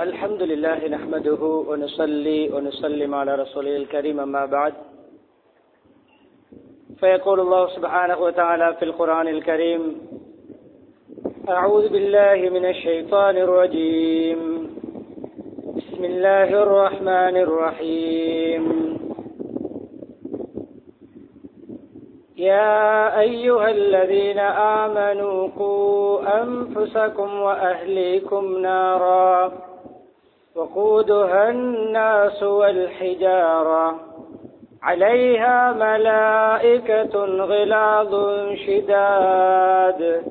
الحمد لله نحمده ونصلي ونسلم على رسوله الكريم أما بعد. فيقول الله سبحانه وتعالى في القرآن الكريم أعوذ بالله من الشيطان الرجيم. بسم الله الرحمن الرحيم. يا أيها الذين آمنوا قوا أنفسكم وأهليكم نارا. وقودها الناس والحجارة. عليها ملائكة غلاظ شداد.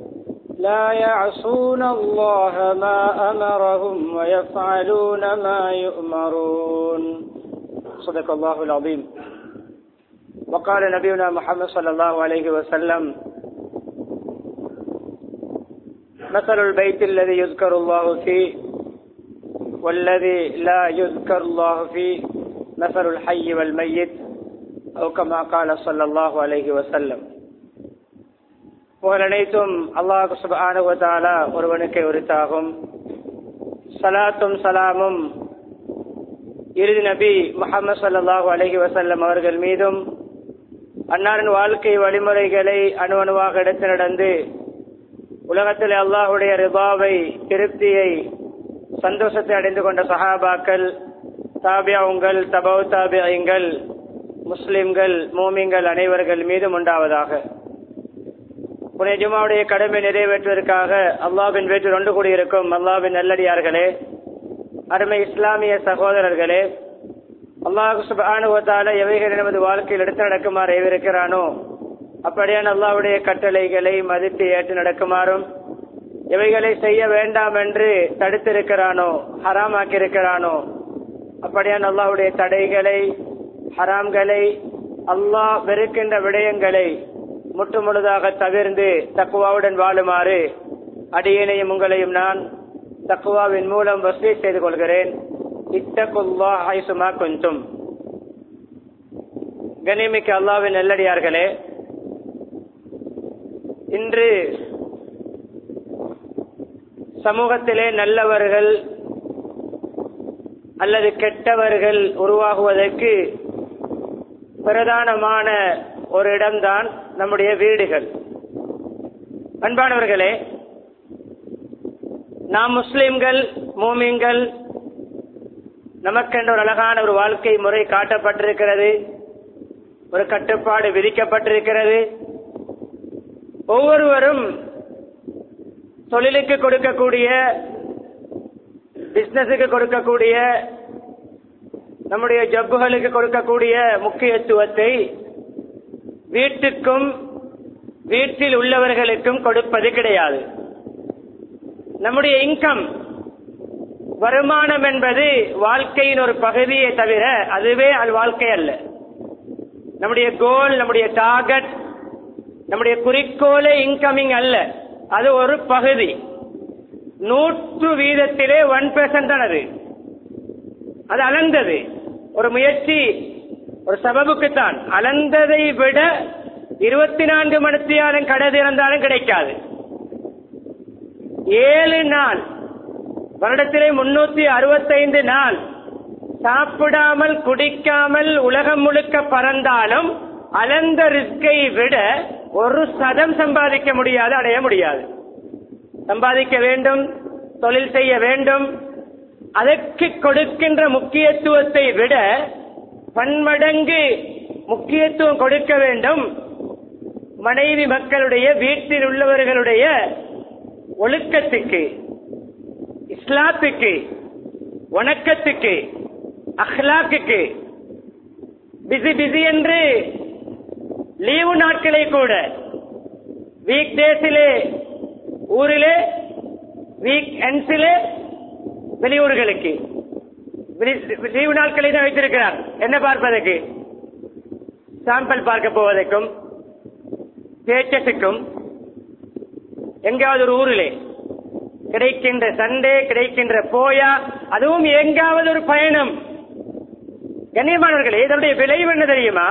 لا يعصون الله ما أمرهم ويفعلون ما يؤمرون. صدق الله العظيم. وقال نبينا محمد صلى الله عليه وسلم مثل البيت الذي يذكر الله فيه والذي لا يذكر الله فيه مثل الحي والميت أو كما قال صلى الله عليه وسلم புகழ் அனைத்தும் அல்லாஹு சுபானுவதாலா ஒருவனுக்கு உரித்தாகும் சலாத்தும் சலாமும் இறுதி நபி முகமது சல்லாஹூ அலஹி வசல்லம் அவர்கள் மீதும் அன்னாரின் வாழ்க்கை வழிமுறைகளை அணு அணுவாக எடுத்து நடந்து உலகத்தில் அல்லாஹுடைய ரிபாவை திருப்தியை சந்தோஷத்தை அடைந்து கொண்ட சஹாபாக்கள் தாபியாவுங்கள் தபவு தாபியங்கள் முஸ்லிம்கள் மூமிங்கள் அனைவர்கள் மீதும் உண்டாவதாக. புனே ஜுமாவுடைய கடமை நிறைவேற்றுவதற்காக அல்லாவின் வீட்டில் ஒன்று கூடியிருக்கும் அல்லாவின் நல்லடியார்களே அருமை இஸ்லாமிய சகோதரர்களே அல்லாஹு சுபானுவத்தால எவைகள் நமது வாழ்க்கையில் எடுத்து நடக்குமாறு எவிருக்கிறானோ அப்படியான அல்லாவுடைய கட்டளைகளை மதித்து ஏற்று நடக்குமாறும் இவைகளை செய்ய வேண்டாம் என்று தடுத்திருக்கிறானோ ஹராமாக்கி இருக்கிறானோ அப்படியான அல்லாவுடைய தடைகளை ஹராம்களை அல்லாஹ் வெறுக்கின்ற விடயங்களை முற்று முழுதாக தவிர்ந்து தக்குவாவுடன் வாழுமாறு அடியேனையும் உங்களையும் நான் தக்குவாவின் மூலம் வசதி செய்து கொள்கிறேன். இத்தகுல்லா ஹைசுமா கொஞ்சம் கனிமிக்கு அல்லாவின் நெல்லடியார்களே இன்று சமூகத்திலே நல்லவர்கள் அல்லது கெட்டவர்கள் உருவாகுவதற்கு பிரதானமான ஒரு இடம்தான் நம்முடைய வீடுகள். அன்பானவர்களே நாம் முஸ்லிம்கள் மூமிங்கள் நமக்கென்ற ஒரு அழகான ஒரு வாழ்க்கை முறை காட்டப்பட்டிருக்கிறது. ஒரு கட்டுப்பாடு விதிக்கப்பட்டிருக்கிறது. ஒவ்வொருவரும் தொழிலுக்கு கொடுக்கக்கூடிய பிசினஸுக்கு கொடுக்கக்கூடிய நம்முடைய ஜப்புகளுக்கு கொடுக்கக்கூடிய முக்கியத்துவத்தை வீட்டுக்கும் வீட்டில் உள்ளவர்களுக்கும் கொடுப்பது கிடையாது. நம்முடைய இன்கம் வருமானம் என்பது வாழ்க்கையின் ஒரு பகுதியை தவிர அதுவே அது வாழ்க்கை அல்ல. நம்முடைய கோல் நம்முடைய டார்கெட் நம்முடைய குறிக்கோளே இன்கமிங் அல்ல. அது ஒரு பகுதி. நூற்று வீதத்திலே ஒன் பெர்சன்ட் தான் அது அது ஒரு முயற்சி ஒரு சபபுக்குத்தான். அலந்ததை விட இருபத்தி நான்கு மணித்தியாலும் கடை திறந்தாலும் கிடைக்காது. ஏழு நாள் வருடத்திலே முன்னூத்தி அறுபத்தைந்து நாள் சாப்பிடாமல் குடிக்காமல் உலகம் முழுக்க பறந்தாலும் அலந்த ரிஸ்கை விட ஒரு சதம் சம்பாதிக்க முடியாது அடைய முடியாது. சம்பாதிக்க வேண்டும் தொழில் செய்ய வேண்டும் அதற்கு கொடுக்கின்ற முக்கியத்துவத்தை விட பன்மடங்கு முக்கியத்துவம் கொடுக்க வேண்டும். மனைவி மக்களுடைய வீட்டில் உள்ளவர்களுடைய ஒழுக்கத்துக்கு இஸ்லாத்துக்கு வணக்கத்துக்கு அஹ்லாக்குக்கு பிசி பிசி என்று லீவு நாட்களை கூட. வீக் டேஸிலே ஊரிலே வீக் எண்ட்ஸிலே வெளியூர்களுக்கு லீவு நாட்களை தான் வைத்திருக்கிறார். என்ன பார்ப்பதற்கு? சாம்பிள் பார்க்க போவதற்கும் தேட்டத்துக்கும் எங்காவது ஒரு ஊரிலே கிடைக்கின்ற சண்டே கிடைக்கின்ற போயா அதுவும் எங்காவது ஒரு பயணம். கண்ணியமானவர்களே இதனுடைய விளைவு என்ன தெரியுமா?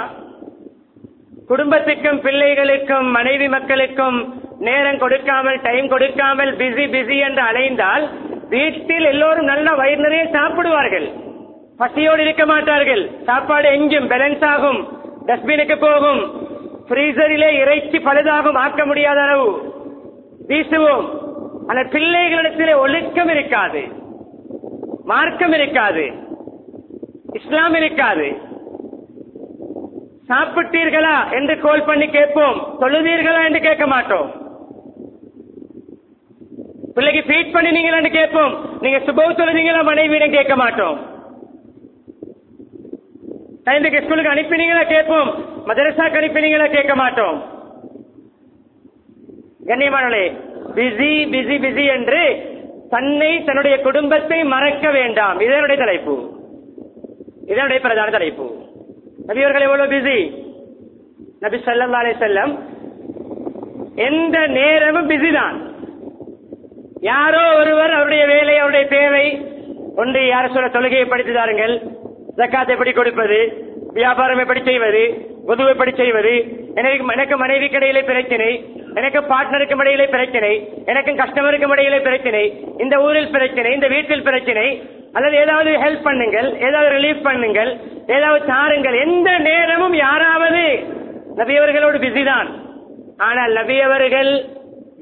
குடும்பத்துக்கும் பிள்ளைகளுக்கும் மனைவி மக்களுக்கும் நேரம் கொடுக்காமல் டைம் கொடுக்காமல் பிஸி பிஸி என்று அலைந்தால் வீட்டில் எல்லோரும் நல்ல வயிறு நிறைய சாப்பிடுவார்கள். பசியோடு இருக்க மாட்டார்கள். சாப்பாடு எங்கும் பேலன்ஸ் ஆகும். டஸ்ட்பினுக்கு போகும். ஃப்ரீசரிலே இறைச்சி பழுதாகும். ஆக்க முடியாத அளவு. வீசுவோம். ஆனால் பிள்ளைகளிடத்திலே ஒழுக்கம் இருக்காது. மார்க்கம் இருக்காது. இஸ்லாம் இருக்காது. சாப்பிட்டீர்களா என்று கோல் பண்ணி கேட்போம். தொழுதீர்களா என்று கேட்க மாட்டோம். பிள்ளைக்கு ஃபீட் பண்ணினீங்களான்னு கேட்போம். நீங்க சுபவ தொழுதீங்களா மனைவியிடம் கேட்க மாட்டோம். டைமுக்கு ஸ்கூலுக்கு அனுப்பினீங்களா கேட்போம். மதரசாக்கு அனுப்பினீங்களா கேட்க மாட்டோம். கண்ணியமானே பிஸி பிஸி பிஸி என்று தன்னை தன்னுடைய குடும்பத்தை மறக்க வேண்டாம். இதனுடைய தலைப்பு. இதனுடைய பிரதான தலைப்பு. நபியவர்கள் எவ்வளவு பிஸி நபி செல்லம் அலைஹி செல்லம் எந்த நேரமும் பிஸி தான். யாரோ ஒருவர் அவருடைய வேலை அவருடைய தேவை ஒன்று யார சொல்ல தொழுகையை படித்து தாருங்கள் ஜக்காத்தை எப்படி கொடுப்பது வியாபாரம் எப்படி செய்வது பொதுவை எப்படி செய்வது எனக்கு எனக்கு மனைவி கடையிலே பிரச்சனை எனக்கு பார்ட்னருக்கு இடையிலே பிரச்சனை எனக்கும் கஸ்டமருக்கு இடையிலே பிரச்சனை இந்த ஊரில் பிரச்சனை இந்த வீட்டில் பிரச்சனை அல்லது ஏதாவது ஹெல்ப் பண்ணுங்கள் ஏதாவது ரிலீஃப் பண்ணுங்கள் ஏதாவது தாருங்கள் எந்த நேரமும் யாராவது நபியவர்களோடு பிஸி தான். ஆனால் நபியவர்கள்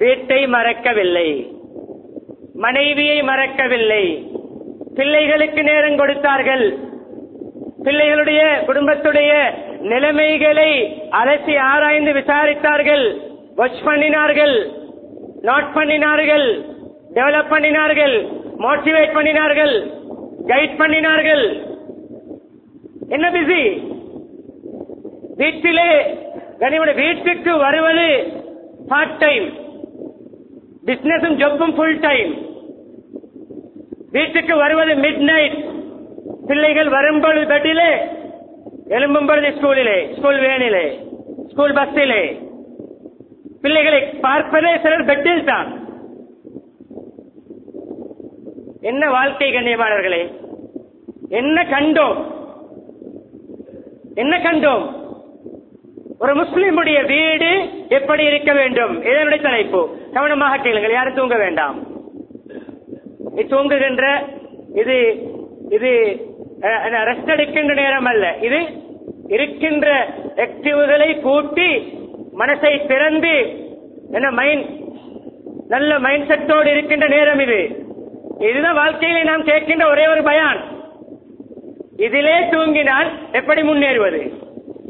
வீட்டை மறக்கவில்லை மனைவியை மறக்கவில்லை பிள்ளைகளுக்கு நேரம் கொடுத்தார்கள். பிள்ளைகளுடைய குடும்பத்துடைய நிலைமைகளை அலசி ஆராய்ந்து விசாரித்தார்கள். வச் பண்ணினார்கள் நாட் பண்ணினார்கள் டெவலப் பண்ணினார்கள் மோட்டிவேட் பண்ணினார்கள் கைட் பண்ணினார்கள். என்ன பிஸி வீட்டிலே கனிமோட வீட்டுக்கு வருவது பார்ட் டைம் பிசினஸும் ஜப்பும் ஃபுல் டைம் வீட்டுக்கு வருவது மிட் நைட் பிள்ளைகள் வரும்பொழுது பெட்டிலே எழும்பும் பொழுது ஸ்கூலிலே ஸ்கூல் வேனிலே ஸ்கூல் பஸ்ஸிலே பிள்ளைகளை பார்ப்பதே சிலர் பெட்டில் தான். என்ன வாழ்க்கை கண்ணியமானவர்களே என்ன கண்டோம்? என்ன கண்டோம்? ஒரு முஸ்லிமுடைய வீடு எப்படி இருக்க வேண்டும்? இதனுடைய தலைப்பு. கவனமாக கேளுங்கள் யாரும் தூங்க வேண்டாம். இது தூங்குகின்ற இது இது ரெஸ்ட் எடுக்கின்ற நேரம் அல்ல. இது இருக்கின்ற ஆக்டிவ்களை கூட்டி மனசை திறந்து என்ன மைண்ட் நல்ல மைண்ட் செட்டோடு இருக்கின்ற நேரம் இது. இதுதான் வாழ்க்கையிலே நாம் கேட்கின்ற ஒரே ஒரு பயான். இதிலே தூங்கினால் எப்படி முன்னேறுவது?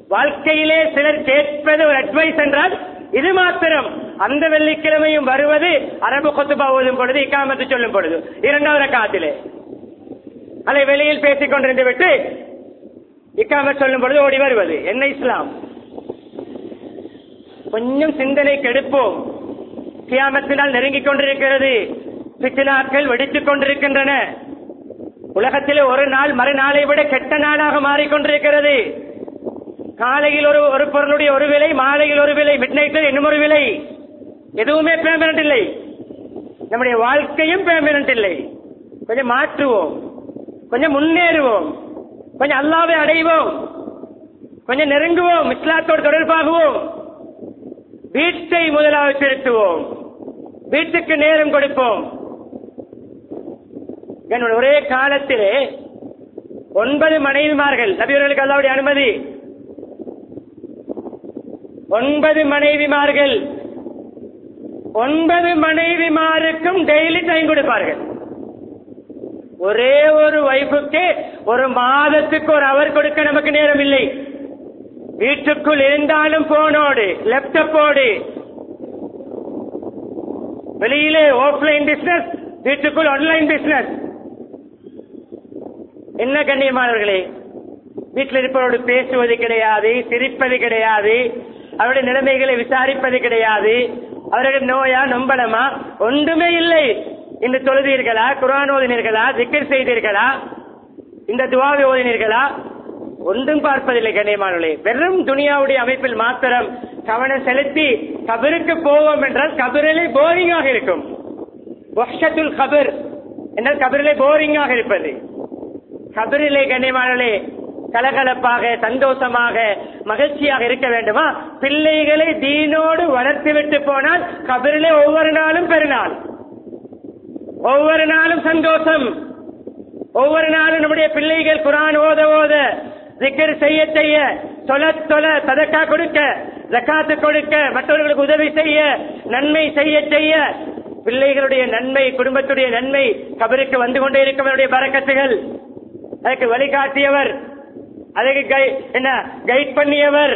வாழ்க்கையிலே சிலர் கேட்பது ஒரு அட்வைஸ் என்றால் இது மாத்திரம். அந்த வெள்ளிக்கிழமையும் வருவது அரபு கொத்துபா ஓதும் பொழுது இக்காமத்து சொல்லும் பொழுது. இரண்டாவது காத்திலே அதை வெளியில் பேசிக் கொண்டிருந்து விட்டு இக்காம சொல்லும் பொழுது ஓடி வருவது. என்ன இஸ்லாம்? கொஞ்சம் சிந்தனை கெடுப்போம் கியாமத்தினால் நெருங்கிக் கொண்டிருக்கிறது. பித்தினாக்கள் வெடித்துக் கொண்டிருக்கின்றன. உலகத்திலே ஒரு நாள் மறுநாளை விட கெட்ட நாளாக மாறிக்கொண்டிருக்கிறது காலையில் ஒரு ஒரு பொருளுடைய ஒரு விலை மாலையில் ஒரு விலை மிட் நைட்டில் இன்னும் ஒரு விலை. எதுவுமே பேமெண்ட் இல்லை. நம்முடைய வாழ்க்கையும் பேமெண்ட் இல்லை. கொஞ்சம் மாற்றுவோம். கொஞ்சம் முன்னேறுவோம். கொஞ்சம் அல்லாவை அடைவோம். கொஞ்சம் நெருங்குவோம். இஸ்லாத்தோடு தொடர்பாகுவோம். வீட்டை முதலாவது திருத்துவோம். வீட்டுக்கு நேரம் கொடுப்போம். என்னோட ஒரே காலத்திலே ஒன்பது மனைவிமார்கள் நபியவர்களுக்கு அல்லாவுடைய அனுமதி. ஒன்பது மனைவிமார்கள். ஒன்பது மனைவிமாருக்கும் டெய்லி டைம் கொடுப்பார்கள். ஒரே ஒரு வைஃபுக்கு ஒரு மாதத்துக்கு ஒரு அவர் கொடுக்க நமக்கு நேரம் இல்லை. வீட்டுக்குள் இருந்தாலும் போனோடு லேப்டாப்போடு வெளியிலே ஆஃப்லைன் பிசினஸ் வீட்டுக்குள் ஆன்லைன் பிசினஸ் என்ன கண்ணியமானவர்களே வீட்டில் இருப்பவரோடு பேசுவது கிடையாது சிரிப்பது கிடையாது அவருடைய நிலைமைகளை விசாரிப்பது கிடையாது. அவருடைய நோயா நொம்பலமா? ஒன்றுமே இல்லை. இந்த தொழுதீர்களா? குரான் ஓதினீர்களா? திக்கர் செய்தீர்களா? இந்த துவாவை ஓதினீர்களா? ஒன்றும் பார்ப்பதில்லை கண்ணியமானவர்களே. வெறும் துனியாவுடைய அமைப்பில் மாத்திரம் கவனம் செலுத்தி கபருக்கு போவோம் என்றால் கபரிலே போரிங்காக இருக்கும். வஷத்துல் கபர் என்றால் கபரிலே போரிங்காக இருப்பது. கபரிலே கண்ணியமானவர்களே கலகலப்பாக சந்தோஷமாக மகிழ்ச்சியாக இருக்க வேண்டுமா? பிள்ளைகளை தீனோடு வளர்த்து விட்டு போனால் கபரிலே ஒவ்வொரு நாளும் பெருநாள். ஒவ்வொரு நாளும் சந்தோஷம். ஒவ்வொரு நாளும் நம்முடைய பிள்ளைகள் குரான் ஓத ஓத திக்கர் செய்ய செய்ய தொல தொல சதக்கா கொடுக்க ஜக்காத்து கொடுக்க மற்றவர்களுக்கு உதவி செய்ய நன்மை செய்ய செய்ய பிள்ளைகளுடைய நன்மை குடும்பத்துடைய நன்மை கபருக்கு வந்து கொண்டே இருக்கவருடைய பறக்கத்துகள் அதுக்கு வழிகாட்டியவர் அதுக்கு கை- என்ன கைட் பண்ணியவர்.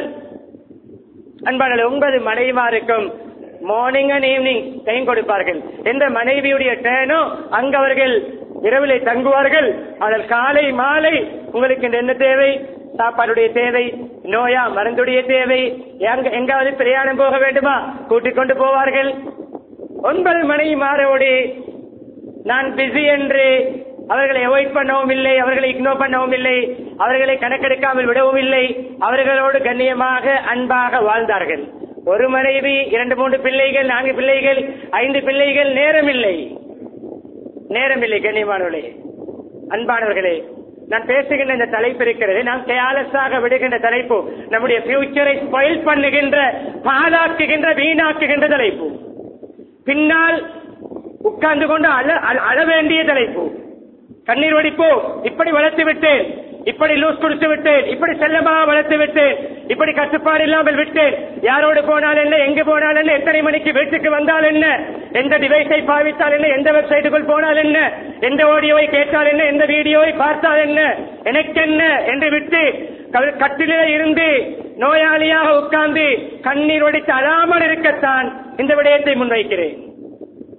அன்பான ஒன்பது மனைவிமாருக்கும் மார்னிங் அண்ட் ஈவினிங் டைம் கொடுப்பார்கள். எந்த மனைவியுடைய டேனோ அங்கு அவர்கள் இரவிலே தங்குவார்கள். ஆனால் காலை மாலை உங்களுக்கு இந்த என்ன தேவை? சாப்பாடுடைய தேவை நோயா மருந்துடைய தேவை எங்காவது பிரயாணம் போக வேண்டுமா? கூட்டிக் கொண்டு போவார்கள். ஒன்பது மணி மாறோடு நான் பிஸி என்று அவர்களை அவாய்ட் பண்ணவும் இல்லை அவர்களை இக்னோர் பண்ணவும் இல்லை அவர்களை கணக்கெடுக்காமல் விடவும் இல்லை அவர்களோடு கண்ணியமாக அன்பாக வாழ்ந்தார்கள். ஒரு மனைவி இரண்டு மூன்று பிள்ளைகள் நான்கு பிள்ளைகள் ஐந்து பிள்ளைகள் நேரமில்லை நேரமில்லை கண்ணியமானவர்களே. அன்பானவர்களே நான் பேசுகின்ற இந்த தலைப்பு இருக்கிறது. நாம் கேலஸாக விடுகின்ற தலைப்பு. நம்முடைய பியூச்சரை ஸ்பைல் பண்ணுகின்ற பாழாக்குகின்ற வீணாக்குகின்ற தலைப்பு. பின்னால் உட்கார்ந்து கொண்டு அழ அழ- அழ வேண்டிய தலைப்பு. கண்ணீர் வடிப்போ இப்படி வளர்த்து விட்டேன் இப்படி லூஸ் கொடுத்து விட்டேன். இப்படி செல்லமாக வளர்த்து விட்டேன். இப்படி கட்டுப்பாடு இல்லாமல் விட்டேன். யாரோடு போனால் என்ன எங்கு போனால் என்ன எத்தனை மணிக்கு வீட்டுக்கு வந்தால் என்ன எந்த டிவைஸை பாவித்தால் என்ன எந்த வெப்சைட்டுக்குள் போனால் என்ன எந்த ஆடியோவை கேட்டால் என்ன எந்த வீடியோவை பார்த்தால் என்ன எனக்கென்ன என்று விட்டு கட்டிலே இருந்து நோயாளியாக உட்கார்ந்து கண்ணீர் ஒடித்து அழாமல் இருக்கத்தான் இந்த விடயத்தை முன்வைக்கிறேன்.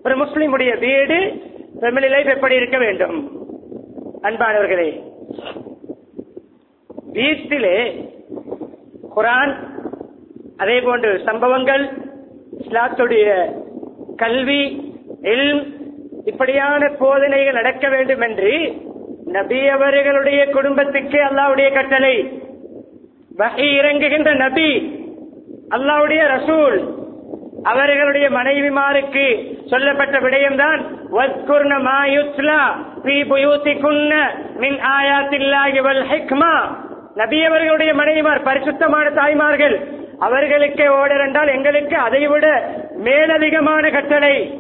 ஒரு முஸ்லிமுடைய வீடு ஃபேமிலி லைஃப் எப்படி இருக்க வேண்டும்? அன்பானவர்களே வீட்டிலே குரான் அதே போன்று சம்பவங்கள் இஸ்லாத்துடைய கல்வி இல்ம் இப்படியான போதனைகள் நடக்க வேண்டும் என்று நபி அவர்களுடைய குடும்பத்துக்கு அல்லாவுடைய கட்டளை. வகை இறங்குகின்ற நபி அல்லாவுடைய ரசூல் அவர்களுடைய மனைவிமாருக்கு சொல்லப்பட்ட விடயம்தான் வத்குர்ண மா பி ஃபீ புயூதிகுன்ன மின் ஆயாத்தில்லாகி வல் ஹிக்மா. நபியவர்களுடைய மனைவிமார் பரிசுத்தமான தாய்மார்கள் அவர்களுக்கு ஓடர் என்றால் எங்களுக்கு அதைவிட மேலதிகமான கட்டளை.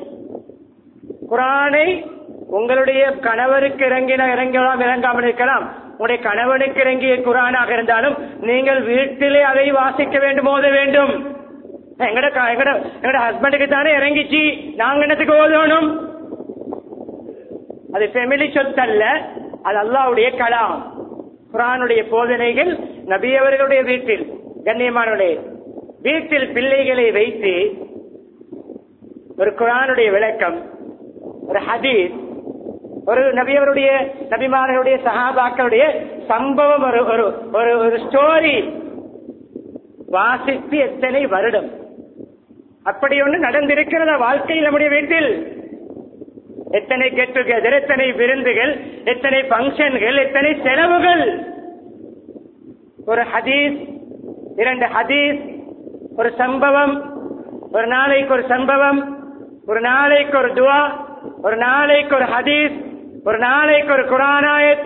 குரானை உங்களுடைய கணவருக்கு இறங்கின இறங்கலாம் இறங்காமல் இருக்கலாம். உங்களுடைய கணவனுக்கு இறங்கிய குரானாக இருந்தாலும் நீங்கள் வீட்டிலே அதை வாசிக்க வேண்டும் ஓத வேண்டும். எங்கட எங்கட எங்கட ஹஸ்பண்டுக்கு தானே இறங்கிச்சு. நாங்க என்னத்துக்கு ஓதணும்? அது ஃபெமிலி சொத்தல்ல அது அல்லாவுடைய கலாம். குரானுடைய போதனைகள் நபி அவர்களுடைய வீட்டில் கண்ணியமானுடைய வீட்டில் பிள்ளைகளை வைத்து ஒரு குரானுடைய விளக்கம் ஒரு ஹதீஸ் ஒரு நபியவருடைய நபிமார்களுடைய சஹாபாக்களுடைய சம்பவம் ஒரு ஒரு ஒரு ஒரு ஸ்டோரி வாசித்து எத்தனை வருடம். அப்படி ஒன்று நடந்திருக்கிறதா வாழ்க்கையில் நம்முடைய வீட்டில்? எத்தனை கெட் டுகெதர் எத்தனை விருந்துகள் எத்தனை பங்கன்கள் எத்தனை செலவுகள். ஒரு ஹதீஸ் இரண்டு ஹதீஸ் ஒரு சம்பவம் ஒரு நாளைக்கு ஒரு சம்பவம் ஒரு நாளைக்கு ஒரு துவா ஒரு நாளைக்கு ஒரு ஹதீஸ் ஒரு நாளைக்கு ஒரு குரானாயத்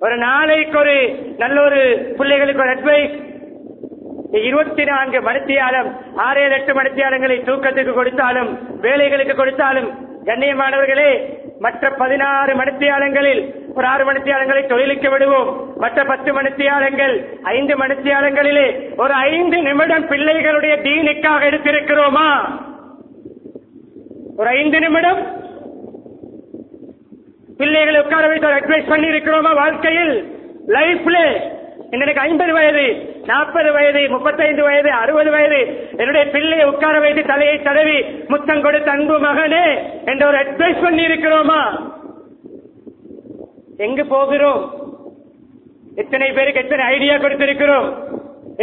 ஒரு நாளைக்கு ஒரு நல்ல ஒரு பிள்ளைகளுக்கு ஒரு அட்வைஸ் இருபத்தி நான்கு மணித்தியாலம் ஆறு ஏழு எட்டு மணித்தியாலங்களை தூக்கத்துக்கு கொடுத்தாலும் வேலைகளுக்கு கொடுத்தாலும் கண்ணியமானவர்களே மற்ற பதினாறு மணித்தியாலங்களில் ஒரு ஆறு மணித்தியாலங்களை தொழிலுக்கு விடுவோம். மற்ற பத்து மணித்தியாலங்கள் ஐந்து மணித்தியாலங்களிலே ஒரு ஐந்து நிமிடம் பிள்ளைகளுடைய தீனுக்காக எடுத்திருக்கிறோமா? ஒரு ஐந்து நிமிடம் பிள்ளைகளை உட்கார வைத்து அட்வைஸ் பண்ணி இருக்கிறோமா வாழ்க்கையில்? லைஃப்ல எனக்கு ஐம்பது வயது. நாற்பது வயது முப்பத்தைந்து வயது அறுபது வயது. என்னுடைய பிள்ளையை உட்கார வைத்து தலையை தடவி முத்தம் கொடுத்த அன்பு மகனே என்ற ஒரு அட்வைஸ் பண்ணி இருக்கிறோமா எங்கு போகிறோம்? எத்தனை பேருக்கு எத்தனை ஐடியா கொடுத்திருக்கிறோம்?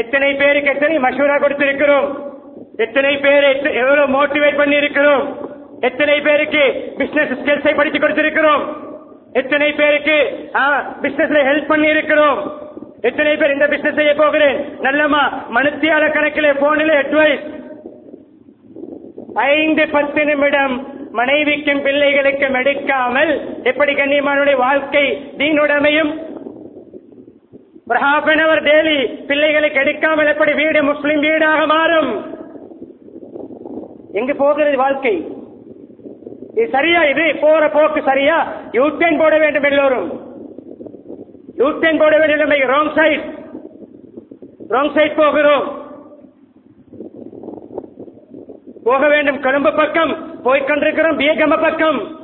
எத்தனை பேருக்கு எத்தனை மசூரா கொடுத்திருக்கிறோம்? எத்தனை பேர் எவ்வளவு மோட்டிவேட் பண்ணி இருக்கிறோம் எத்தனை பேருக்கு பிசினஸ் ஸ்கில்ஸை படித்து கொடுத்திருக்கிறோம்? எத்தனை பேருக்கு பிசினஸ்ல ஹெல்ப் பண்ணி இருக்கிறோம் எத்தனை பேர் இந்த பிசினஸ் செய்ய போகிறேன்? நல்லமா மனுத்தியால கணக்கிலே போனில அட்வைஸ் ஐந்து பத்து நிமிடம் மனைவிக்கும் பிள்ளைகளுக்கும் எடுக்காமல் எப்படி கண்ணியமானுடைய வாழ்க்கை தீனுடைமையும் ஒரு ஹாஃப் அன் அவர் டெய்லி பிள்ளைகளுக்கு எடுக்காமல் எப்படி வீடு முஸ்லிம் வீடாக மாறும்? எங்கு போகிறது வாழ்க்கை? இது சரியா? இது போற போக்கு சரியா? யூட்டேன் போட வேண்டும் எல்லோரும். யூட்டேன் போட வேண்டும் ராங் சைட் ராங் சைட் போகிறோம். போக வேண்டும். கொழும்பு பக்கம் போய்கொண்டிருக்கிறோம் பியகம பக்கம்.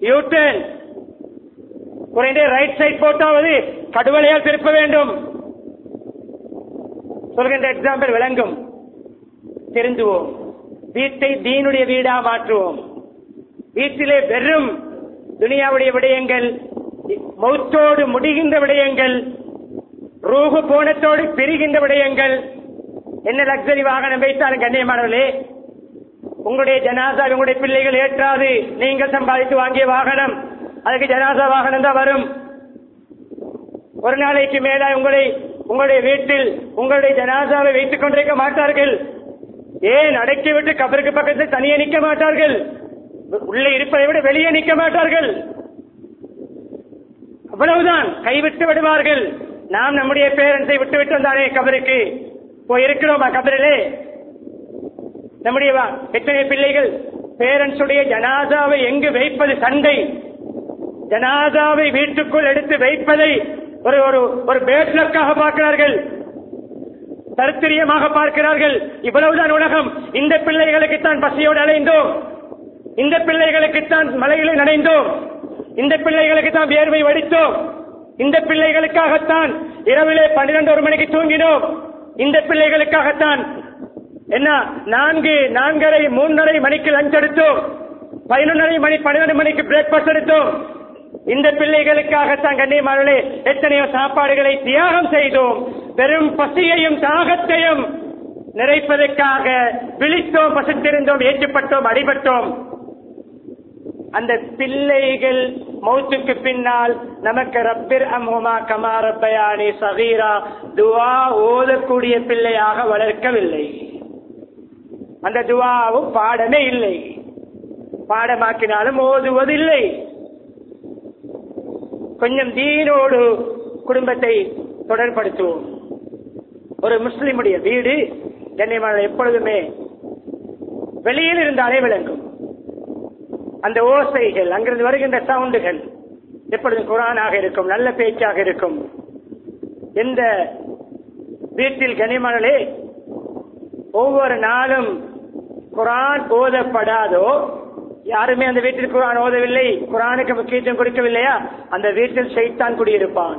யூட்டேன். குறைந்த ரைட் சைட் போட்டாவது கடுவலையால் திருப்ப வேண்டும். சொல்கின்ற எக்ஸாம்பிள் விளங்கும். திருந்துவோம். வீட்டை தீனுடைய வீடா மாற்றுவோம். வீட்டிலே வெறும் துனியாவுடைய விடயங்கள் மௌத்தோடு முடிகின்ற விடயங்கள் ரூகு போனத்தோடு பிரிகின்ற விடயங்கள் என்ன லக்ஸரி வாகனம் வைத்தாலும் கண்ணியமானவர்களே உங்களுடைய ஜனாசா உங்களுடைய பிள்ளைகள் ஏற்றாது நீங்கள் சம்பாதித்து வாங்கிய வாகனம் அதுக்கு ஜனாசா வாகனம் தான் வரும். ஒரு நாளைக்கு மேல உங்களை உங்களுடைய வீட்டில் உங்களுடைய ஜனாசாவை வைத்துக் கொண்டிருக்க மாட்டார்கள். ஏன் அடக்கிவிட்டு கபருக்கு பக்கத்தில் தனியே நிற்க மாட்டார்கள்? உள்ளே இருப்பதை விட வெளியே நிற்க மாட்டார்கள். அவ்வளவுதான் கைவிட்டு விடுவார்கள். நாம் நம்முடைய பேரன்ஸை விட்டு விட்டு வந்தாரே கபருக்கு. போய் இருக்கிறோமா கபரிலே? நம்முடைய வா- எத்தனை பிள்ளைகள்? பேரண்ட்ஸுடைய ஜனாதாவை எங்கு வைப்பது சண்டை? ஜனாதாவை வீட்டுக்குள் எடுத்து வைப்பதை ஒரு ஒரு ஒரு பேட்லக்காக பார்க்கிறார்கள். தருத்திரியமாக பார்க்கிறார்கள். இவ்வளவுதான் உலகம். இந்த பிள்ளைகளுக்குத்தான் பசியோடு அலைந்தோம். இந்த பிள்ளைகளுக்குத்தான் மலையிலே நனைந்தோம். இந்த பிள்ளைகளுக்கு தான் வேர்வை வடித்தோம். இந்த பிள்ளைகளுக்காகத்தான் இரவிலே பன்னிரண்டு ஒரு மணிக்கு தூங்கினோம். இந்த பிள்ளைகளுக்காகத்தான் என்ன நான்கு நான்கரை மூன்றரை மணிக்கு லஞ்ச் எடுத்தோம். பதினொன்றரை மணி பன்னிரண்டு மணிக்கு பிரேக்ஃபாஸ்ட் எடுத்தோம். இந்த பிள்ளைகளுக்காகத்தான் கண்ணியமானே எத்தனையோ சாப்பாடுகளை தியாகம் செய்தோம். பெரும் பசியையும் தாகத்தையும் நிறைப்பதற்காக விழித்தோம் பசித்திருந்தோம் ஏற்றுப்பட்டோம் அடிபட்டோம். அந்த பிள்ளைகள் மௌத்துக்கு பின்னால் நமக்கு ரப்பிர் அம்ஹுமா கமா ரப்பயானி சகீரா துவா ஓதக்கூடிய பிள்ளையாக வளர்க்கவில்லை. அந்த துவாவும் பாடமே இல்லை. பாடமாக்கினாலும் ஓதுவதில்லை. கொஞ்சம் தீனோடு குடும்பத்தை தொடர்படுத்துவோம். ஒரு முஸ்லிமுடைய வீடு கண்ணியமான எப்பொழுதுமே வெளியில் இருந்தாலே விளங்கும். அந்த ஓசைகள் அங்கிருந்து வருகின்ற சவுண்டுகள் எப்பொழுதும் குரானாக இருக்கும் நல்ல பேச்சாக இருக்கும். எந்த வீட்டில் கனிமணலே ஒவ்வொரு நாளும் குரான் ஓதப்படாதோ யாருமே அந்த வீட்டில் குரான் ஓதவில்லை குரானுக்கு முக்கியத்துவம் கொடுக்கவில்லையா? அந்த வீட்டில் சைத்தான் குடியிருப்பான்.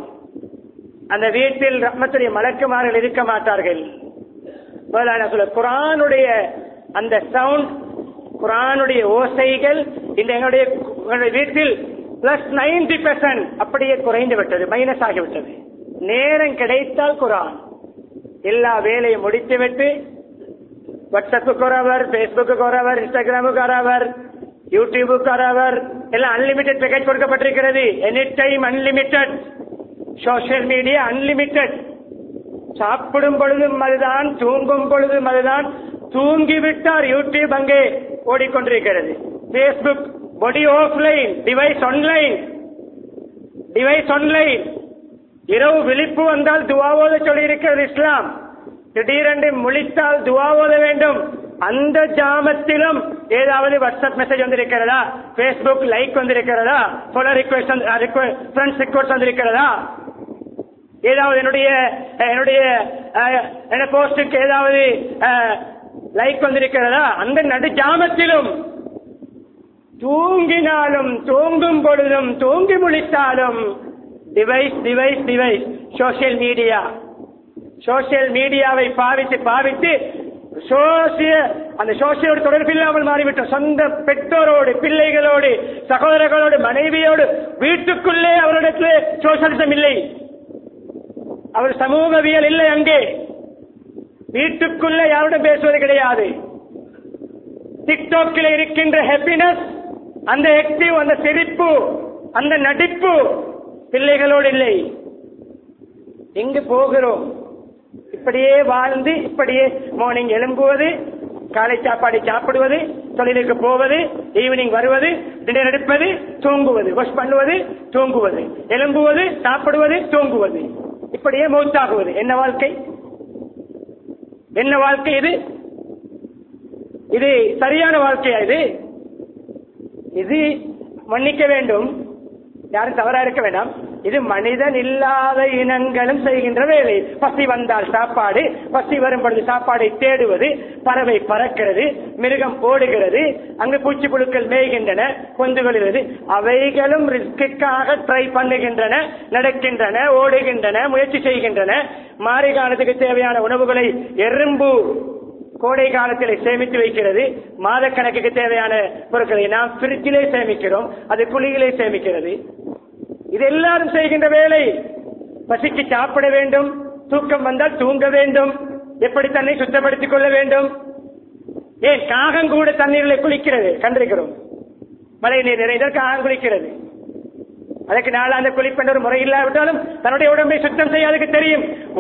அந்த வீட்டில் ரஹ்மத்துடைய மலக்குமார்கள் இருக்க மாட்டார்கள். குரானுடைய அந்த சவுண்ட் குரானுடைய ஓசைகள் இந்த எங்களுடைய எங்களுடைய வீட்டில் பிளஸ் நைன்டி பெர்சன்ட் அப்படியே குறைந்து விட்டது மைனஸ் ஆகிவிட்டது நேரம் கிடைத்தால் குரான். எல்லா வேலையும் முடித்துவிட்டு வாட்ஸ்அப்புக்கு வரவர் பேஸ்புக்கு வரவர் இன்ஸ்டாகிராமுக்கு வரவர் யூடியூபுக்கு வரவர் எல்லாம் அன்லிமிட்டெட் பேக்கேஜ் கொடுக்கப்பட்டிருக்கிறது. Any time unlimited social media unlimited சாப்பிடும் பொழுதும் அதுதான் தூங்கும் பொழுதும் அதுதான். தூங்கிவிட்டார் யூடியூப் அங்கே. ஓடிக்கொண்டிருக்கிறது. பேஸ்புக் பொடி offline device online device online இரவு விழிப்பு வந்தால் துவாவோத சொல்லி இருக்கிறது இஸ்லாம். திடீரென்று முழித்தால் துவாவோத வேண்டும். அந்த ஜாமத்திலும் ஏதாவது வாட்ஸ்அப் மெசேஜ் வந்திருக்கிறதா? பேஸ்புக் லைக் வந்திருக்கிறதா? போல ரிக்வெஸ்ட் ஃப்ரெண்ட்ஸ் ரிக்வெஸ்ட் வந்திருக்கிறதா? ஏதாவது என்னுடைய என்னுடைய என்ன போஸ்டுக்கு ஏதாவது லைக் வந்திருக்கிறதா? அந்த நடு ஜாமத்திலும் தூங்கினாலும் தூங்கும் பொழுதும் தூங்கி முழித்தாலும் device device device social media social மீடியாவை பாவித்து பாவித்து சோசிய அந்த சோசியல் தொடர்பில்லாமல் மாறிவிட்டோம். சொந்த பெற்றோரோடு பிள்ளைகளோடு சகோதரர்களோடு மனைவியோடு வீட்டுக்குள்ளே அவரிடத்தில் சோசியலிசம் இல்லை. அவர் சமூகவியல் இல்லை அங்கே. வீட்டுக்குள்ளே யாருடன் பேசுவது கிடையாது. டிக்டாக்கில் இருக்கின்ற ஹாப்பினஸ் அந்த ஆக்டிவ் அந்த சிரிப்பு அந்த நடிப்பு பிள்ளைகளோடு இல்லை. எங்கு போகிறோம்? இப்படியே வாழ்ந்து இப்படியே மார்னிங் எழும்புவது காலை சாப்பாடு சாப்பிடுவது தொழிலுக்கு போவது ஈவினிங் வருவது டின்னர் எடுப்பது தூங்குவது வாஷ் பண்ணுவது தூங்குவது எழும்புவது சாப்பிடுவது தூங்குவது. இப்படியே மௌத்தாகுவது என்ன வாழ்க்கை? என்ன வாழ்க்கை இது? இது சரியான வாழ்க்கையா இது? இது மன்னிக்க வேண்டும். யாரும் தவறா இருக்க வேண்டாம். இது மனிதன் இல்லாத இனங்களும் செய்கின்ற வேலை. பசி வந்தால் சாப்பாடு பசி வரும் பொழுது சாப்பாடை தேடுவது பறவை பறக்கிறது மிருகம் ஓடுகிறது அங்கு பூச்சி புழுக்கள் மேய்கின்றன கொந்துகளிலிருந்து அவைகளும் ரிஸ்க்குக்காக ட்ரை பண்ணுகின்றன நடக்கின்றன ஓடுகின்றன முயற்சி செய்கின்றன. மாரிகாலத்துக்கு தேவையான உணவுகளை எறும்பு கோடை காலத்தில் சேமித்து வைக்கிறது. மாதக்கணக்குக்கு தேவையான பொருட்களை நாம் பிரிட்ஜிலே சேமிக்கிறோம். அது குழியிலே சேமிக்கிறது. இது எல்லாரும் செய்கின்ற வேலை. பசிக்கு சாப்பிட வேண்டும். தூக்கம் வந்தால் தூங்க வேண்டும். எப்படி தன்னை சுத்தப்படுத்திக் கொள்ள வேண்டும்? ஏன் காகம் கூட தண்ணீரில் குளிக்கிறது? கண்டிருக்கிறோம். மழை நீர் நிறைந்தால் காகம் குளிக்கிறது. அதுக்கு நாளாந்த குளிப்பென்ற ஒரு முறை இல்லாவிட்டாலும் தன்னுடைய உடம்பை சுத்தம் செய்ய அதுக்கு தெரியும்.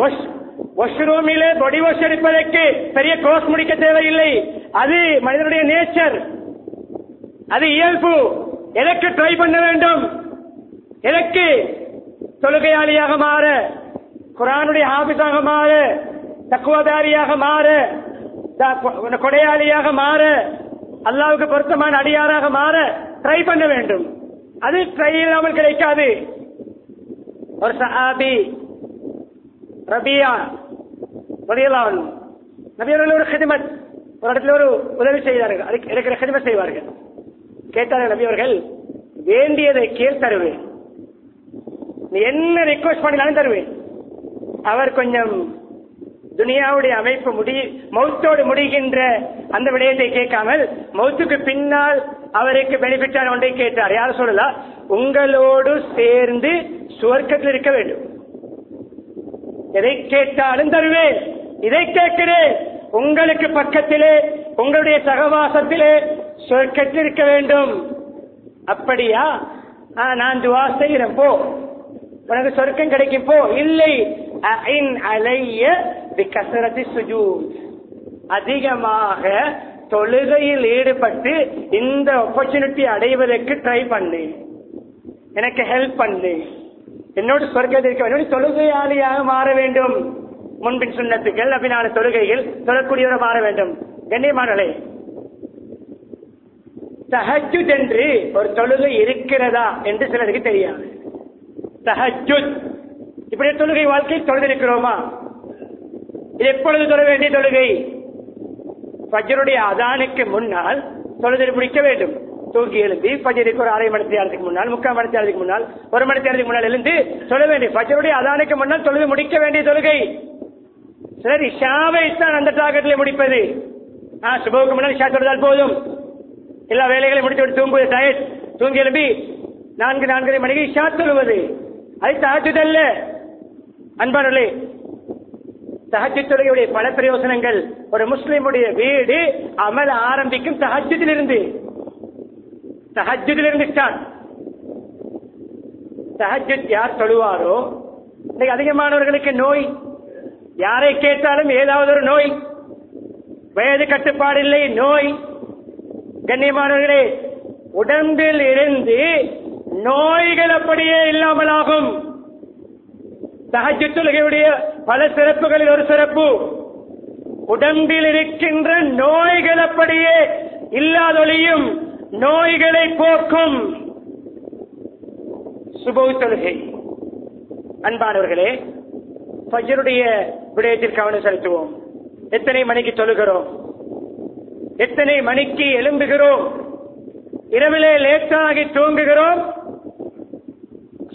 வாஷ்ரூமிலே பொடி வாஷ் எடுப்பதற்கு பெரிய கோர்ஸ் முடிக்க தேவையில்லை அது மனிதனுடைய நேச்சர் அது இயல்பு எதற்கு ட்ரை பண்ண வேண்டும் எதற்கு தொழுகையாளியாக மாற குரானுடைய ஹாபிஸாக மாற தக்குவதாரியாக மாற த- கொடையாளியாக மாற அல்லாவுக்கு பொருத்தமான அடியாராக மாற ட்ரை பண்ண வேண்டும் அது ட்ரை இல்லாமல் கிடைக்காது ஒரு சஹாபி ரபியா ரலியல்லாஹு நபியவர்கள் ஒரு ஹிதமத் ஒரு இடத்துல ஒரு உதவி செய்தார்கள். அதுக்கு இருக்கிற ஹிதமத் செய்வார்கள். கேட்டார்கள் நபியவர்கள் வேண்டியதை கேள் தருவேன். நீ என்ன ரிக்வஸ்ட் பண்ணினாலும் தருவேன். அவர் கொஞ்சம் துனியாவுடைய அமைப்பு முடி மௌத்தோடு முடிகின்ற அந்த விடயத்தை கேட்காமல் மௌத்துக்கு பின்னால் அவருக்கு பெனிஃபிட்டான ஒன்றை கேட்டார். யார் சொல்லலாம் உங்களோடு சேர்ந்து சுவர்க்கத்தில் இருக்க வேண்டும். எதை கேட்டாலும் தருவேன். இதை கேட்கிறேன் உங்களுக்கு பக்கத்திலே உங்களுடைய சகவாசத்திலே சொற்கற்றிருக்க வேண்டும். அப்படியா? ஆ, நான் துவா செய்கிறேன் போ. உனக்கு சொர்க்கம் கிடைக்கும் போ. இல்லை அலைய பிகசரத்தி சுஜூத். அதிகமாக தொழுகையில் ஈடுபட்டு இந்த ஆப்பர்ச்சுனிட்டி அடைவதற்கு ட்ரை பண்ணு. எனக்கு ஹெல்ப் பண்ணு. என்னோட சொர்க்கத்திற்கு என்னோட தொழுகையாளியாக மாற வேண்டும். முன்பின் சுண்ணத்துக்கள் அபினான தொழுகைகள் தொழக்கூடியவரை மாற வேண்டும். கண்ணியமானே தஹஜுத் என்று ஒரு தொழுகை இருக்கிறதா என்று சிலருக்கு தெரியாது. தஹஜுத் இப்படி தொழுகை வாழ்க்கை தொழுதிருக்கிறோமா? இது எப்பொழுது தொழ வேண்டிய தொழுகை? பஜருடைய அதானுக்கு முன்னால் தொழுதல் முடிக்க வேண்டும். தூக்கி எழுந்து பஜருக்கு ஒரு அரை மணி நேரத்துக்கு முன்னால் முக்கால் மணி நேரத்துக்கு முன்னால் ஒரு மணி நேரத்துக்கு முன்னால் எழுந்து தொழ வேண்டிய பஜருடைய அதானுக்கு முன்னால் தொழுது முடிக்க வேண்டிய தொழுகை. சிலர் இஷாவை தான் அந்த டாக்கெட்ல முடிப்பது. ஆ சுபவுக்கு முன்னால் இஷா தொழுதால் போதும். எல்லா வேலைகளையும் முடித்து விட்டு தூங்குவது டயட் தூங்கி எழுப்பி நான்கு நான்கரை மணிக்கு இஷா தொழுவது. அது தாஜுதல்ல அன்பானே தஹஜ்ஜுத் தொழுகையுடைய பல பிரயோசனங்கள். ஒரு முஸ்லிமுடைய வீடு அமல் ஆரம்பிக்கும் தஹஜ்ஜுதிலிருந்து தஹஜ்ஜுதிலிருந்து ஸ்டார்ட் தஹஜ்ஜுத் யார் தொழுவாரோ இன்னைக்கு அதிகமானவர்களுக்கு நோய். யாரை கேட்டாலும் ஏதாவது ஒரு நோய். வயது கட்டுப்பாடு இல்லை நோய். கண்ணியமானவர்களே உடம்பில் இருந்து நோய்கள் அப்படியே இல்லாமலாகும் தஹஜ்ஜுத் தொழுகையுடைய பல சிறப்புகளில் ஒரு சிறப்பு. உடம்பில் இருக்கின்ற நோய்கள் அப்படியே இல்லாதொழியும் நோய்களை போக்கும் சுபவு தொழுகை. அன்பானவர்களே ஃபஜ்ருடைய விடயத்தில் கவனம் செலுத்துவோம் எத்தனை மணிக்கு தொழுகிறோம் எத்தனை மணிக்கு எழும்புகிறோம் இரவிலே லேட்டாகி தூங்குகிறோம்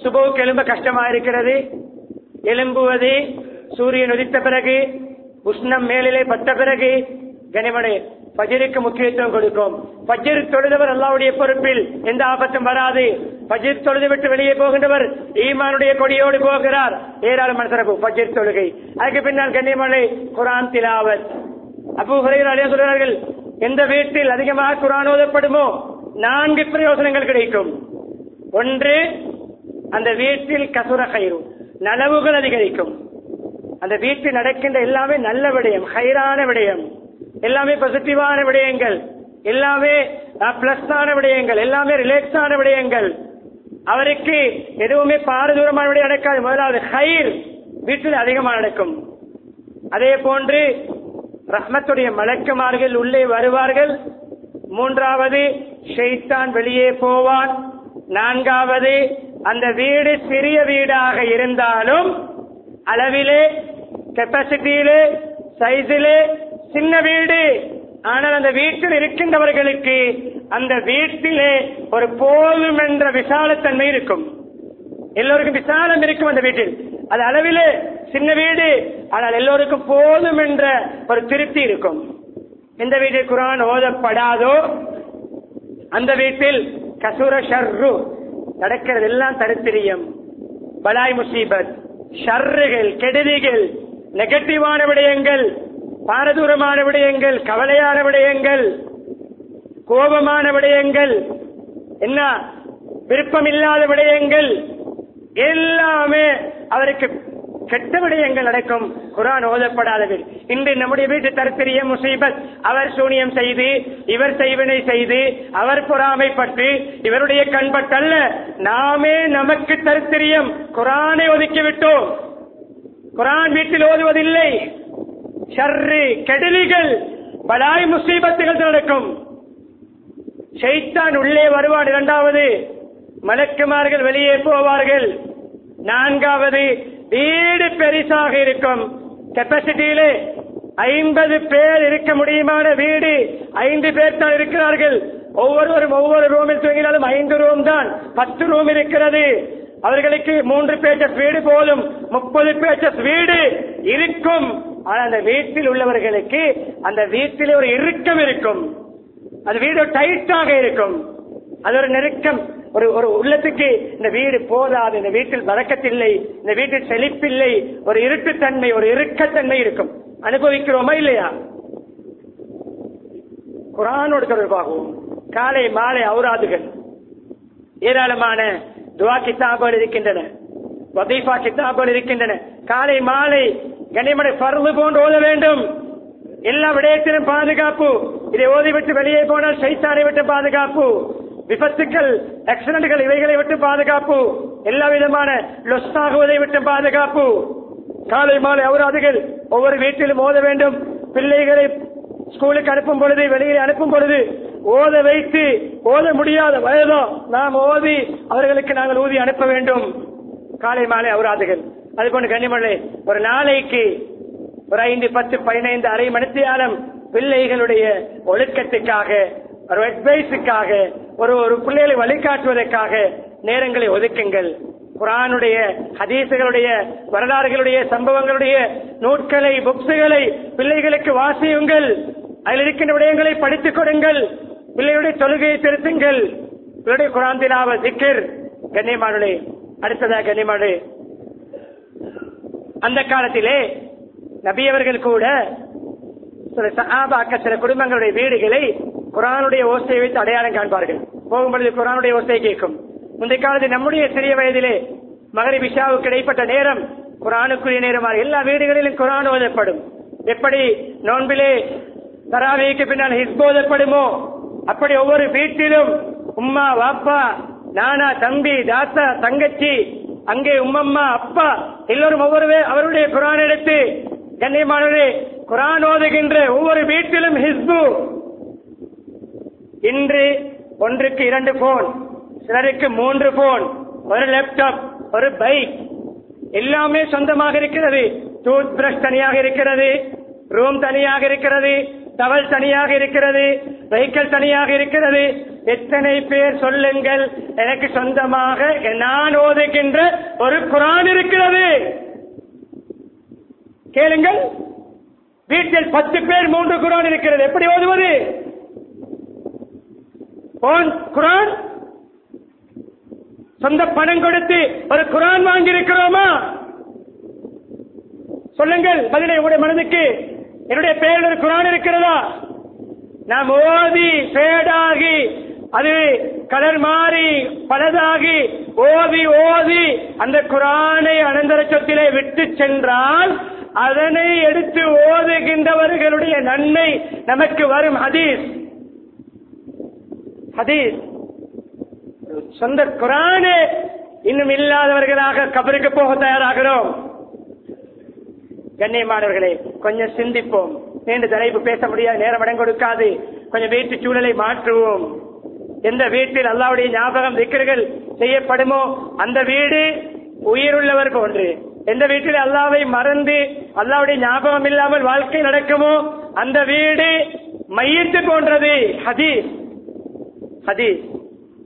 சுபவுக்கு எழும்ப கஷ்டமா இருக்கிறது எழும்புவது சூரியன் உதித்த பிறகு உஷ்ணம் மேலிலே பட்ட பிறகு கனிமனை பஜருக்கு முக்கியத்துவம் கொடுக்கும். பஜர் தொழுதவர் அல்லாவுடைய பொறுப்பில் எந்த ஆபத்தும் வராது. பஜர் தொழுது விட்டு வெளியே போகின்றவர் ஈமானுடைய கொடியோடு போகிறார். ஏராளமான சிறப்பு பஜர் தொழுகை. அதுக்கு பின்னால் கண்ணியமலை குரான் திலாவத். அப்போ ஹுரைரா சொல்கிறார்கள் எந்த வீட்டில் அதிகமாக குரான் ஓதப்படுமோ நான்கு பிரயோசனங்கள் கிடைக்கும். ஒன்று அந்த வீட்டில் கசுர கயிறு நலவுகள் அதிகரிக்கும். அந்த வீட்டில் நடக்கின்ற எல்லாமே நல்ல விடயம் ஹைரான விடயம். எல்லாமே பாசிட்டிவான விடயங்கள். எல்லாமே பிளஸ் ஆன விடயங்கள். எல்லாமே ரிலாக்ஸ் ஆன விடயங்கள். அவருக்கு எதுவுமே பாரதூரமான விடயம் நடக்காது. முதலாவது ஹைர் வீட்டில் அதிகமாக நடக்கும். அதே போன்று ரஹ்மத்துடைய மலக்குமார்கள் உள்ளே வருவார்கள். மூன்றாவது ஷெய்தான் வெளியே போவான். நான்காவது அந்த வீடு சிறிய வீடாக இருந்தாலும் அளவிலே கெப்பாசிட்டியிலே சைஸிலே சின்ன வீடு. ஆனால் அந்த வீட்டில் இருக்கின்றவர்களுக்கு அந்த வீட்டிலே ஒரு போதும் என்ற விசாலத்தன்மை இருக்கும். எல்லோருக்கும் விசாலம் இருக்கும் அந்த வீட்டில். அது அளவிலே சின்ன வீடு ஆனால் எல்லோருக்கும் போதும் என்ற ஒரு திருப்தி இருக்கும். எந்த வீட்டில் குரான் ஓதப்படாதோ? அந்த வீட்டில் கசூர ஷர்ரு நடக்கிறது எல்லாம் தருத்திரியம். பலாய் முசீபத் ஷர்ருகள் கெடுதிகள் நெகட்டிவான விடயங்கள் பாரதூரமான விடயங்கள் கவலையான விடயங்கள் கோபமான விடயங்கள் என்ன விருப்பமில்லாத விடயங்கள் எல்லாமே அவருக்கு கெட்ட விடயங்கள் நடக்கும். குரான் ஓதப்படாதது. இன்று நம்முடைய வீட்டு தரத்திரிய முசீபத் அவர் சூனியம் செய்து இவர் செய்வினை செய்து அவர் பொறாமைப்பட்டு இவருடைய கண்பட்டல்ல நாமே நமக்கு தரித்திரியம். குரானை ஒதுக்கிவிட்டோம். குரான் வீட்டில் ஓதுவதில்லை. ஷர்ரு கெடுதிகள் பலாய் முசீபத்துகள் நடக்கும் ஷைத்தான் உள்ளே வருவான் இரண்டாவது மலக்குமார்கள் வெளியே போவார்கள் நான்காவது வீடு பெரிசாக இருக்கும் கெப்பாசிட்டியிலே ஐம்பது பேர் இருக்க முடியுமான வீடு ஐந்து பேர் தான் இருக்கிறார்கள் ஒவ்வொருவரும் ஒவ்வொரு ரூமில் தூங்கினாலும் ஐந்து ரூம் தான் பத்து ரூம் இருக்கிறது அவர்களுக்கு மூன்று பேச்சஸ் வீடு போதும் முப்பது பேச்சஸ் வீடு இருக்கும் ஆனால் அந்த வீட்டில் உள்ளவர்களுக்கு அந்த வீட்டிலே ஒரு இறுக்கம் இருக்கும். அது வீடு டைட்டாக இருக்கும். அது ஒரு நெருக்கம். ஒரு ஒரு உள்ளத்துக்கு இந்த வீடு போதாது இந்த வீட்டில் வழக்கத்தில்லை இந்த வீட்டில் செழிப்பில்லை ஒரு இருட்டுத்தன்மை ஒரு இறுக்கத்தன்மை இருக்கும். அனுபவிக்கிறோமா இல்லையா? குரானோடு தொடர்பாகவும் காலை மாலை அவுராதுகள் ஏராளமான துவா கித்தாபுகள் இருக்கின்றன. வதீஃபா கித்தாபுகள் இருக்கின்றன. காலை மாலை கனிமடை பருந்து போன்று ஓத வேண்டும். எல்லா விடயத்திலும் பாதுகாப்பு. இதை ஓதிவிட்டு வெளியே போனால் சைத்தானை விட்டு பாதுகாப்பு. விபத்துக்கள் ஆக்சிடென்ட்கள் இவைகளை விட்டு பாதுகாப்பு. எல்லா விதமான லொஸ் ஆகுவதை விட்டு பாதுகாப்பு. காலை மாலை அவராதுகள் ஒவ்வொரு வீட்டிலும் ஓத வேண்டும். பிள்ளைகளை ஸ்கூலுக்கு அனுப்பும் பொழுது வெளியில் அனுப்பும் பொழுது ஓத வைத்து ஓத முடியாத வயதோ நாம் ஓதி அவர்களுக்கு நாங்கள் ஊதி அனுப்ப வேண்டும். காலை மாலை அவராதுகள். அது கொண்டு கனிமலை ஒரு நாளைக்கு ஒரு ஐந்து பத்து பதினைந்து அரை மணித்தியாலம் பிள்ளைகளுடைய ஒழுக்கத்துக்காக ஒரு அட்வைஸுக்காக ஒரு ஒரு பிள்ளைகளை வழிகாட்டுவதற்காக நேரங்களை ஒதுக்குங்கள். குரானுடைய ஹதீசுகளுடைய வரலாறுகளுடைய சம்பவங்களுடைய நூட்களை புக்ஸுகளை பிள்ளைகளுக்கு வாசியுங்கள். அதில் இருக்கின்ற விடயங்களை படித்துக் கொடுங்கள். பிள்ளைகளுடைய தொழுகையை திருத்துங்கள். பிள்ளையுடைய குரான் திலாவ திக்கர் கண்ணியமானுடைய அடுத்ததாக கண்ணியமானுடைய அந்த காலத்திலே நபியவர்கள் கூட சில சஹாபாக்க சில குடும்பங்களுடைய வீடுகளை குரானுடைய ஓசையை வைத்து அடையாளம் காண்பார்கள். போகும்பொழுது குரானுடைய ஓசையை கேட்கும். முந்தைய காலத்தில் நம்முடைய சிறிய வயதிலே மகரி விஷாவுக்கு இடைப்பட்ட நேரம் குரானுக்குரிய நேரமாக எல்லா வீடுகளிலும் குரான் ஓதப்படும். எப்படி நோன்பிலே தராவிக்கு பின்னால் ஹிஸ் ஓதப்படுமோ? அப்படி ஒவ்வொரு வீட்டிலும் உம்மா வாப்பா நானா தம்பி தாத்தா தங்கச்சி அங்கே உம்மம்மா அப்பா எல்லோரும் ஒவ்வொரு அவருடைய குரான் எடுத்து கண்ணியமானவரே குரான் ஓதுகின்ற ஒவ்வொரு வீட்டிலும் ஹிஸ்பு. இன்று ஒன்றுக்கு இரண்டு போன் சிலருக்கு மூன்று போன் ஒரு லேப்டாப் ஒரு பைக் எல்லாமே சொந்தமாக இருக்கிறது. டூத் பிரஷ் தனியாக இருக்கிறது ரூம் தனியாக இருக்கிறது. டவல் தனியாக இருக்கிறது வெஹிக்கிள் தனியாக இருக்கிறது. எத்தனை பேர் சொல்லுங்கள் எனக்கு சொந்தமாக நான் ஓதுகின்ற ஒரு குரான் இருக்கிறது. கேளுங்கள். வீட்டில் பத்து பேர் மூன்று குரான் இருக்கிறது. எப்படி ஓதுவது? குரான்? சொந்த பணம் கொடுத்து ஒரு குரான் வாங்கி இருக்கிறோமா சொல்லுங்கள் பதிலை உங்களுடைய மனதுக்கு. என்னுடைய பெயரில் ஒரு குரான் இருக்கிறதா? நாம் ஓதி பேடாகி அது கலர் மாறி பலதாகி ஓதி ஓதி அந்த குரானை அனந்தர சொத்திலே விட்டு சென்றால் அதனை எடுத்து ஓதுகின்றவர்களுடைய நன்மை நமக்கு வரும். ஹதீஸ். ஹதீஸ். சொந்த குரானே இன்னும் இல்லாதவர்களாக கபருக்கு போக தயாராகிறோம். கண்ணியமானவர்களே கொஞ்சம் சிந்திப்போம். நீண்ட தலைப்பு பேச முடியாது நேரம் இடம் கொடுக்காது. கொஞ்சம் வீட்டு சூழலை மாற்றுவோம். எந்த வீட்டில் அல்லாவுடைய ஞாபகம் திக்கர்கள் செய்யப்படுமோ அந்த வீடு உயிருள்ளவர் போன்று. எந்த வீட்டில் அல்லாவை மறந்து அல்லாவுடைய ஞாபகம் இல்லாமல் வாழ்க்கை நடக்குமோ அந்த வீடு மையத்து போன்றது. ஹதி ஹதி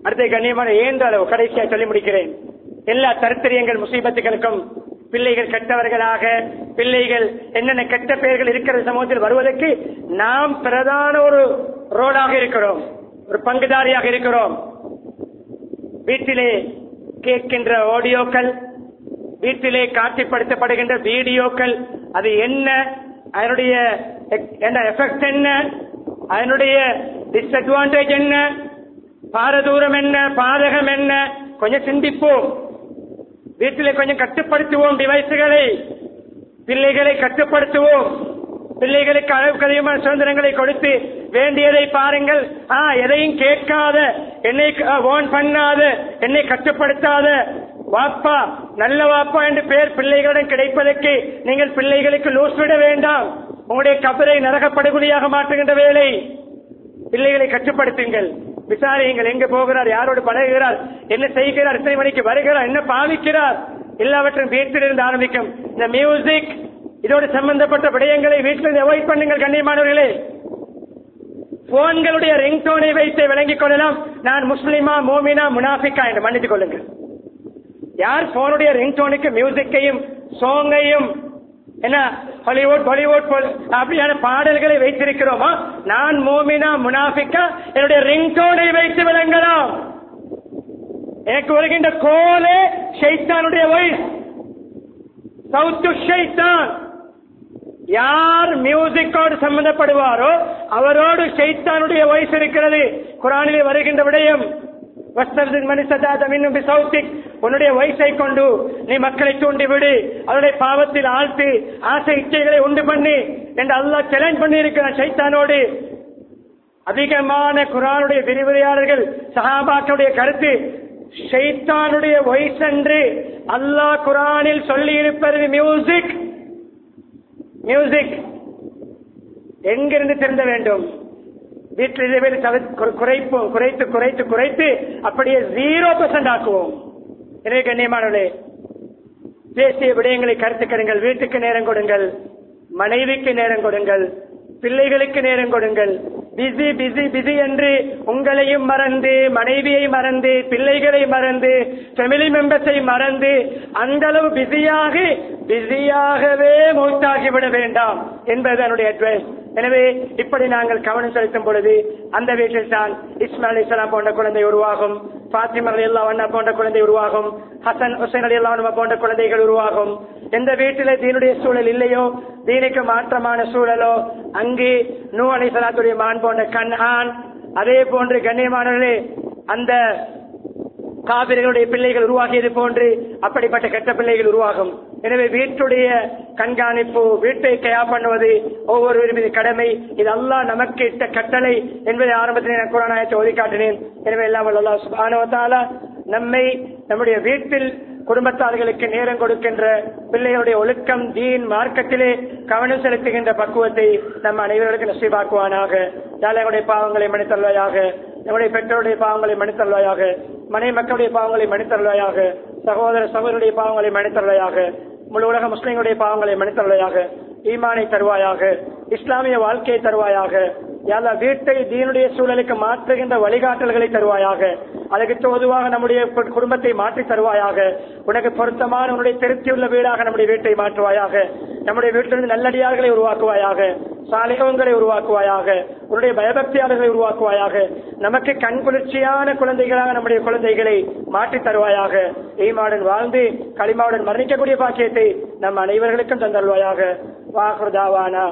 அடுத்த கண்ணியமான ஏன்ற அளவு கடைசியா சொல்லி முடிக்கிறேன். எல்லா தருத்திரியங்கள் முசீபத்துகளுக்கும் பிள்ளைகள் கெட்டவர்களாக பிள்ளைகள் என்னென்ன கெட்ட பெயர்கள் இருக்கிற சமூகத்தில் வருவதற்கு நாம் பிரதான ஒரு ரோடாக இருக்கிறோம். ஒரு பங்குதாரியாக இருக்கிறோம். வீட்டிலே கேட்கின்ற ஆடியோக்கள் வீட்டிலே காட்சிப்படுத்தப்படுகின்ற வீடியோக்கள் அது என்ன அதனுடைய என்ன எஃபெக்ட் என்ன அதனுடைய டிஸ்அட்வான்டேஜ் என்ன பாரதூரம் என்ன பாதகம் என்ன கொஞ்சம் சிந்திப்போம். வீட்டிலே கொஞ்சம் கட்டுப்படுத்துவோம் டிவைஸுகளை பிள்ளைகளை கட்டுப்படுத்துவோம். பிள்ளைகளுக்கு அளவு கதையுமான சுதந்திரங்களை கொடுத்து வேண்டியதை பாருங்கள். ஆ எதையும் கேட்காத என்னை ஓன் பண்ணாத என்னை கட்டுப்படுத்தாத. வாப்பா நல்ல வாப்பா என்று பேர் பிள்ளைகளிடம் கிடைப்பதற்கு நீங்கள் பிள்ளைகளுக்கு லூஸ் விட வேண்டாம். உங்களுடைய கபரை நரகப்படுகொலியாக மாற்றுகின்ற வேலை பிள்ளைகளை கட்டுப்படுத்துங்கள். விசாரியுங்கள் எங்க போகிறார் யாரோடு பழகுகிறார் என்ன செய்கிறார் எத்தனை மணிக்கு வருகிறார் என்ன பாவிக்கிறார் எல்லாவற்றையும் வீட்டிலிருந்து ஆரம்பிக்கும். இந்த மியூசிக் இதோடு சம்பந்தப்பட்ட விடயங்களை வீட்டிலிருந்து அவாய்ட் பண்ணுங்கள் கண்ணியமானவர்களே. போன்களுடைய ரிங்டோனை வைத்து விளங்கிக் கொள்ளலாம். நான் முஸ்லிமா மோமினா முனாஃபிகா என்று மன்னித்துக் கொள்ளுங்கள். யார் போனுடைய ரிங்டோனுக்கு மியூசிக்கையும் சோங்கையும் என்ன? ஹாலிவுட் பாலிவுட் அப்படியான பாடல்களை வைத்திருக்கிறோமா நான் மோமினா முனாஃபிக்கா என்னுடைய ரிங்டோனை வைத்து விளங்கலாம். எனக்கு வருகின்ற கோலே ஷைத்தானுடைய வயசு சவுத்து ஷைத்தான். யார் மியூசிக்கோடு சம்பந்தப்படுவாரோ அவரோடு ஷைத்தானுடைய வயசு இருக்கிறது. குரானிலே வருகின்ற விடயம் வஸ்தர்தின் மனுஷதாதம் இன்னும் சௌத்திக் உன்னுடைய வயசை கொண்டு நீ மக்களை தூண்டிவிடு அவருடைய பாவத்தில் ஆழ்த்து ஆசை இச்சைகளை உண்டு பண்ணி என்று அல்லாஹ் சேலஞ்ச் பண்ணி இருக்கிறான் சைத்தானோடு அதிகமான குரானுடைய விரிவுரையாளர்கள் சஹாபாக்களுடைய கருத்து ஷைத்தானுடைய வயசு என்று அல்லாஹ் குரானில் சொல்லி இருப்பது மியூசிக் மியூசிக் எங்கிருந்து திருந்த வேண்டும்? வீட்டில் இதே குறைப்போம் குறைத்து குறைத்து குறைத்து அப்படியே ஜீரோ பெர்சன்ட் ஆக்குவோம். எனவே கண்ணியமானவர்களே பேசிய விடயங்களை கருத்துக்கருங்கள் வீட்டுக்கு நேரம் கொடுங்கள் மனைவிக்கு நேரம் கொடுங்கள் பிள்ளைகளுக்கு நேரம் கொடுங்கள். பிஸி பிஸி பிஸி என்று உங்களையும் மறந்து மனைவியை மறந்து பிள்ளைகளை மறந்து ஃபேமிலி மெம்பர்ஸை மறந்து அந்த அளவு பிஸியாக பிஸியாகவே மூத்தாகிவிட வேண்டாம் என்பது என்னுடைய அட்வைஸ் எனவே இப்படி நாங்கள் கவனம் செலுத்தும் பொழுது அந்த வீட்டில் தான் இஸ்மாயில் இஸ்லாம் போன்ற குழந்தை உருவாகும் பாத்திமர் அலி அல்லா போன்ற குழந்தை உருவாகும் ஹசன் ஹுசைன் அலி அல்லா போன்ற குழந்தைகள் உருவாகும். எந்த வீட்டில தீனுடைய சூழல் இல்லையோ தீனுக்கு மாற்றமான சூழலோ அங்கு நூ அலி சலாத்துடைய மான் போன்ற கண் ஆண் அதே போன்று கண்ணியமானவர்களே அந்த காவிரிகளுடைய பிள்ளைகள் உருவாகியது போன்று அப்படிப்பட்ட கெட்ட பிள்ளைகள் உருவாகும். எனவே வீட்டுடைய கண்காணிப்பு வீட்டை கையா பண்ணுவது ஒவ்வொருவரும் இது கடமை. இது நமக்கு இட்ட கட்டளை என்பதை ஆரம்பத்தில் நான் குரானாயத்தை ஒதுக்கி காட்டினேன். எனவே எல்லாம் வல்ல சுபானுவத்தால நம்மை நம்முடைய வீட்டில் குடும்பத்தார்களுக்கு நேரம் கொடுக்கின்ற பிள்ளைகளுடைய ஒழுக்கம் தீன் மார்க்கத்திலே கவனம் செலுத்துகின்ற பக்குவத்தை நம் அனைவர்களுக்கு நசீபாக்குவானாக. ஜாலையுடைய பாவங்களை மன்னித்தல்வாயாக நம்முடைய பெற்றோருடைய பாவங்களை மன்னித்தல்வாயாக மனை மக்களுடைய பாவங்களை மன்னித்தல்வாயாக சகோதர சகோதரருடைய பாவங்களை மன்னித்தருளையாக. முழு உலக முஸ்லிம்களுடைய பாவங்களை மன்னித்தருளையாக. ஈமானை தருவாயாக. இஸ்லாமிய வாழ்க்கையை தருவாயாக. யாரா வீட்டை தீனுடைய சூழலுக்கு மாற்றுகின்ற வழிகாட்டல்களை தருவாயாக. அதுக்கு தோதுவாக நம்முடைய குடும்பத்தை மாற்றி தருவாயாக. உனக்கு பொருத்தமான உன்னுடைய திருப்தியுள்ள வீடாக நம்முடைய வீட்டை மாற்றுவாயாக. நம்முடைய வீட்டிலிருந்து நல்லடியார்களை உருவாக்குவாயாக. சாலிகங்களை உருவாக்குவாயாக. உன்னுடைய பயபக்தியாளர்களை உருவாக்குவாயாக. நமக்கு கண் குளிர்ச்சியான குழந்தைகளாக நம்முடைய குழந்தைகளை மாற்றி தருவாயாக. ஈமாவுடன் வாழ்ந்து களிமாவுடன் மரணிக்கக்கூடிய பாக்கியத்தை நம் அனைவர்களுக்கும் தந்தருவாயாக வாகுதாவானா